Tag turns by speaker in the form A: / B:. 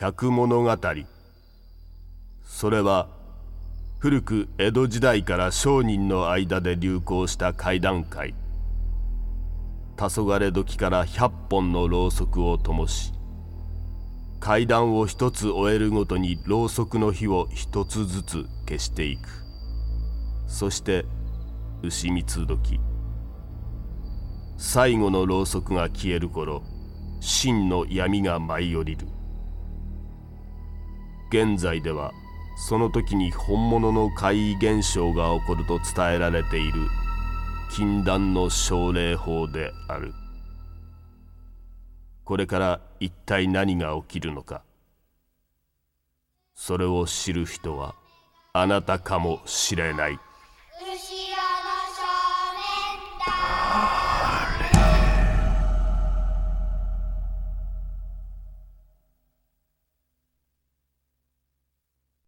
A: 百物語。それは古く江戸時代から商人の間で流行した怪談会。黄昏時から100本のろうそくを灯し階段を一つ終えるごとにろうそくの火を一つずつ消していく。そして牛三時。最後のろうそくが消える頃真の闇が舞い降りる。現在ではその時に本物の怪異現象が起こると伝えられている禁断の症例法である。これから一体何が起きるのか。それを知る人はあなたかもしれない。